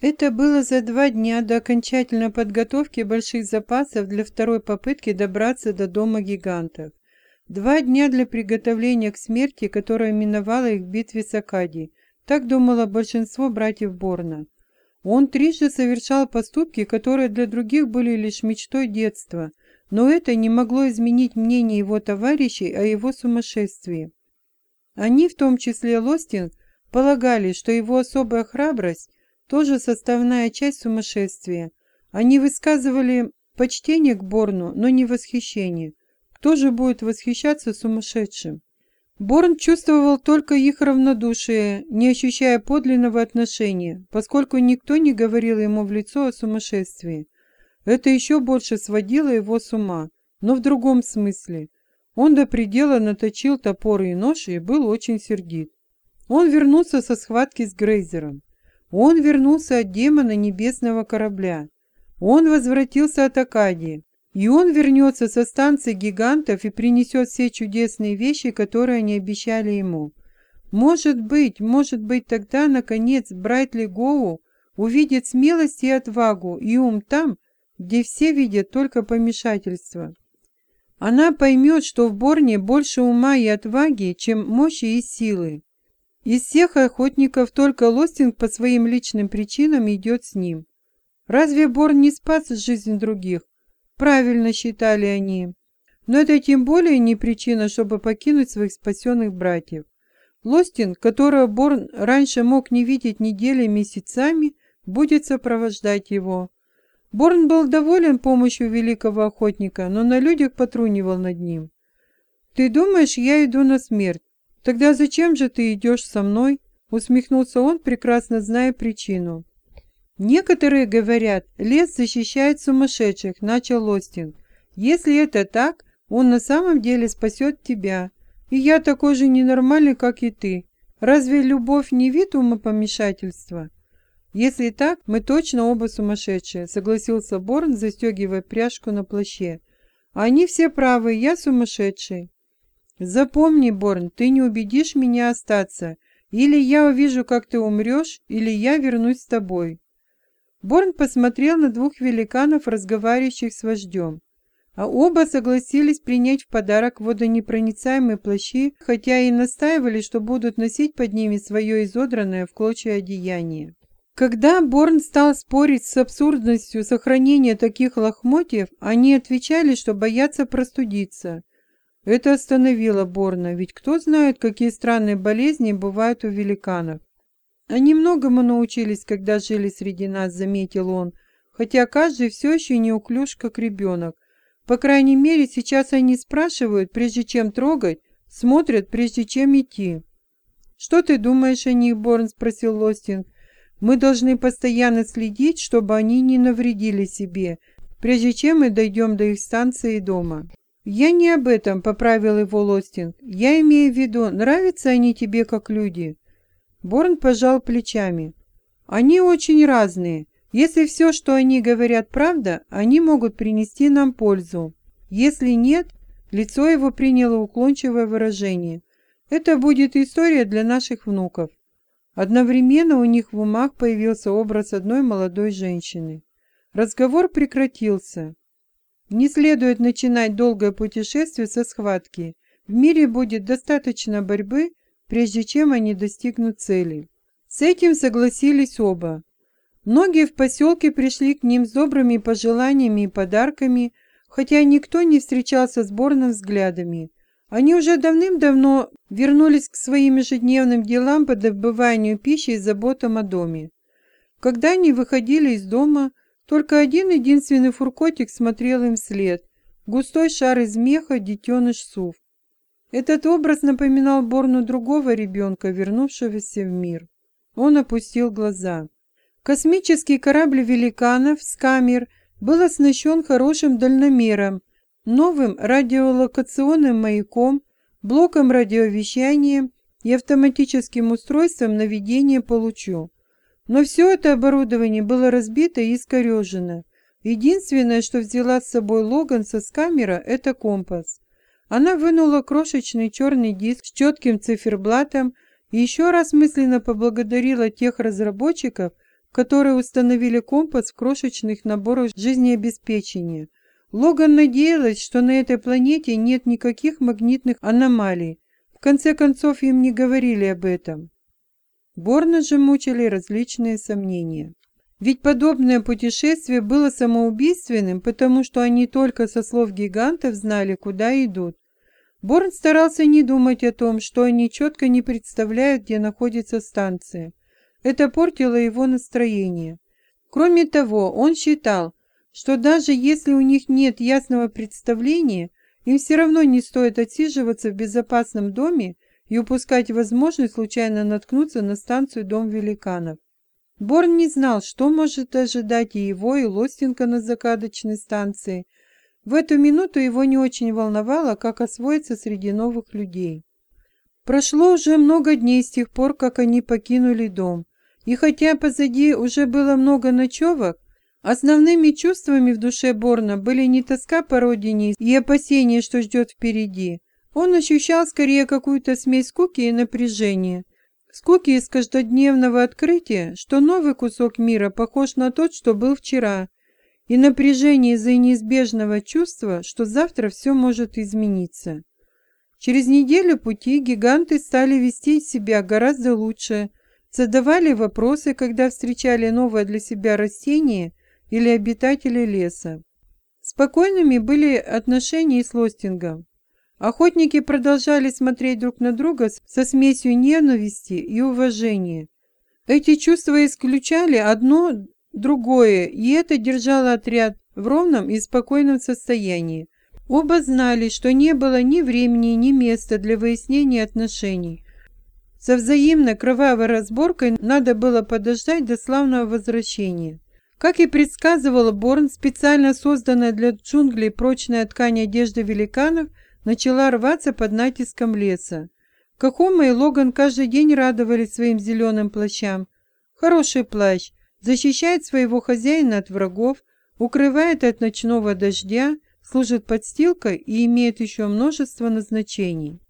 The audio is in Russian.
Это было за два дня до окончательной подготовки больших запасов для второй попытки добраться до дома гигантов. Два дня для приготовления к смерти, которая миновала их в битве с Акадией. Так думало большинство братьев Борна. Он трижды совершал поступки, которые для других были лишь мечтой детства, но это не могло изменить мнение его товарищей о его сумасшествии. Они, в том числе Лостин, полагали, что его особая храбрость тоже составная часть сумасшествия. Они высказывали почтение к Борну, но не восхищение. Кто же будет восхищаться сумасшедшим? Борн чувствовал только их равнодушие, не ощущая подлинного отношения, поскольку никто не говорил ему в лицо о сумасшествии. Это еще больше сводило его с ума, но в другом смысле. Он до предела наточил топор и нож и был очень сердит. Он вернулся со схватки с Грейзером. Он вернулся от демона небесного корабля. Он возвратился от Акадии. И он вернется со станции гигантов и принесет все чудесные вещи, которые они обещали ему. Может быть, может быть, тогда, наконец, Брайтли Гоу увидит смелость и отвагу и ум там, где все видят только помешательство. Она поймет, что в Борне больше ума и отваги, чем мощи и силы. Из всех охотников только Лостинг по своим личным причинам идет с ним. Разве Борн не спас жизнь других? Правильно считали они. Но это тем более не причина, чтобы покинуть своих спасенных братьев. Лостин, которого Борн раньше мог не видеть недели месяцами, будет сопровождать его. Борн был доволен помощью великого охотника, но на людях потрунивал над ним. «Ты думаешь, я иду на смерть? Тогда зачем же ты идешь со мной?» Усмехнулся он, прекрасно зная причину. «Некоторые говорят, лес защищает сумасшедших», — начал Остин. «Если это так, он на самом деле спасет тебя. И я такой же ненормальный, как и ты. Разве любовь не вид умопомешательства?» «Если так, мы точно оба сумасшедшие», — согласился Борн, застегивая пряжку на плаще. «Они все правы, я сумасшедший». «Запомни, Борн, ты не убедишь меня остаться. Или я увижу, как ты умрешь, или я вернусь с тобой». Борн посмотрел на двух великанов, разговаривающих с вождем. А оба согласились принять в подарок водонепроницаемые плащи, хотя и настаивали, что будут носить под ними свое изодранное в клочья одеяние. Когда Борн стал спорить с абсурдностью сохранения таких лохмотьев, они отвечали, что боятся простудиться. Это остановило Борна, ведь кто знает, какие странные болезни бывают у великанов. Они многому научились, когда жили среди нас, заметил он, хотя каждый все еще неуклюж, как ребенок. По крайней мере, сейчас они спрашивают, прежде чем трогать, смотрят, прежде чем идти. «Что ты думаешь о них, Борн?» – спросил Лостинг. «Мы должны постоянно следить, чтобы они не навредили себе, прежде чем мы дойдем до их станции и дома». «Я не об этом», – поправил его Лостинг. «Я имею в виду, нравятся они тебе как люди?» Борн пожал плечами. «Они очень разные. Если все, что они говорят, правда, они могут принести нам пользу. Если нет, лицо его приняло уклончивое выражение. Это будет история для наших внуков». Одновременно у них в умах появился образ одной молодой женщины. Разговор прекратился. Не следует начинать долгое путешествие со схватки. В мире будет достаточно борьбы, прежде чем они достигнут цели. С этим согласились оба. Многие в поселке пришли к ним с добрыми пожеланиями и подарками, хотя никто не встречался с Борном взглядами. Они уже давным-давно вернулись к своим ежедневным делам по добыванию пищи и заботам о доме. Когда они выходили из дома, только один единственный фуркотик смотрел им вслед. Густой шар из меха, детеныш сув. Этот образ напоминал Борну другого ребенка, вернувшегося в мир. Он опустил глаза. Космический корабль великанов «Скамер» был оснащен хорошим дальномером, новым радиолокационным маяком, блоком радиовещания и автоматическим устройством наведения по лучу. Но все это оборудование было разбито и искорежено. Единственное, что взяла с собой Логан со Скамера, это компас. Она вынула крошечный черный диск с четким циферблатом и еще раз мысленно поблагодарила тех разработчиков, которые установили компас в крошечных наборах жизнеобеспечения. Логан надеялась, что на этой планете нет никаких магнитных аномалий. В конце концов, им не говорили об этом. Борна же мучили различные сомнения. Ведь подобное путешествие было самоубийственным, потому что они только со слов гигантов знали, куда идут. Борн старался не думать о том, что они четко не представляют, где находится станция. Это портило его настроение. Кроме того, он считал, что даже если у них нет ясного представления, им все равно не стоит отсиживаться в безопасном доме и упускать возможность случайно наткнуться на станцию Дом великанов. Борн не знал, что может ожидать и его, и Лостинга на загадочной станции. В эту минуту его не очень волновало, как освоиться среди новых людей. Прошло уже много дней с тех пор, как они покинули дом. И хотя позади уже было много ночевок, основными чувствами в душе Борна были не тоска по родине и опасения, что ждет впереди. Он ощущал скорее какую-то смесь скуки и напряжения. Скуки из каждодневного открытия, что новый кусок мира похож на тот, что был вчера, и напряжение из-за неизбежного чувства, что завтра все может измениться. Через неделю пути гиганты стали вести себя гораздо лучше – задавали вопросы, когда встречали новое для себя растение или обитатели леса. Спокойными были отношения с Лостингом. Охотники продолжали смотреть друг на друга со смесью ненависти и уважения. Эти чувства исключали одно другое, и это держало отряд в ровном и спокойном состоянии. Оба знали, что не было ни времени, ни места для выяснения отношений. Со взаимной кровавой разборкой надо было подождать до славного возвращения. Как и предсказывал Борн, специально созданная для джунглей прочная ткань одежды великанов начала рваться под натиском леса. Кахома и Логан каждый день радовались своим зеленым плащам. Хороший плащ, защищает своего хозяина от врагов, укрывает от ночного дождя, служит подстилкой и имеет еще множество назначений.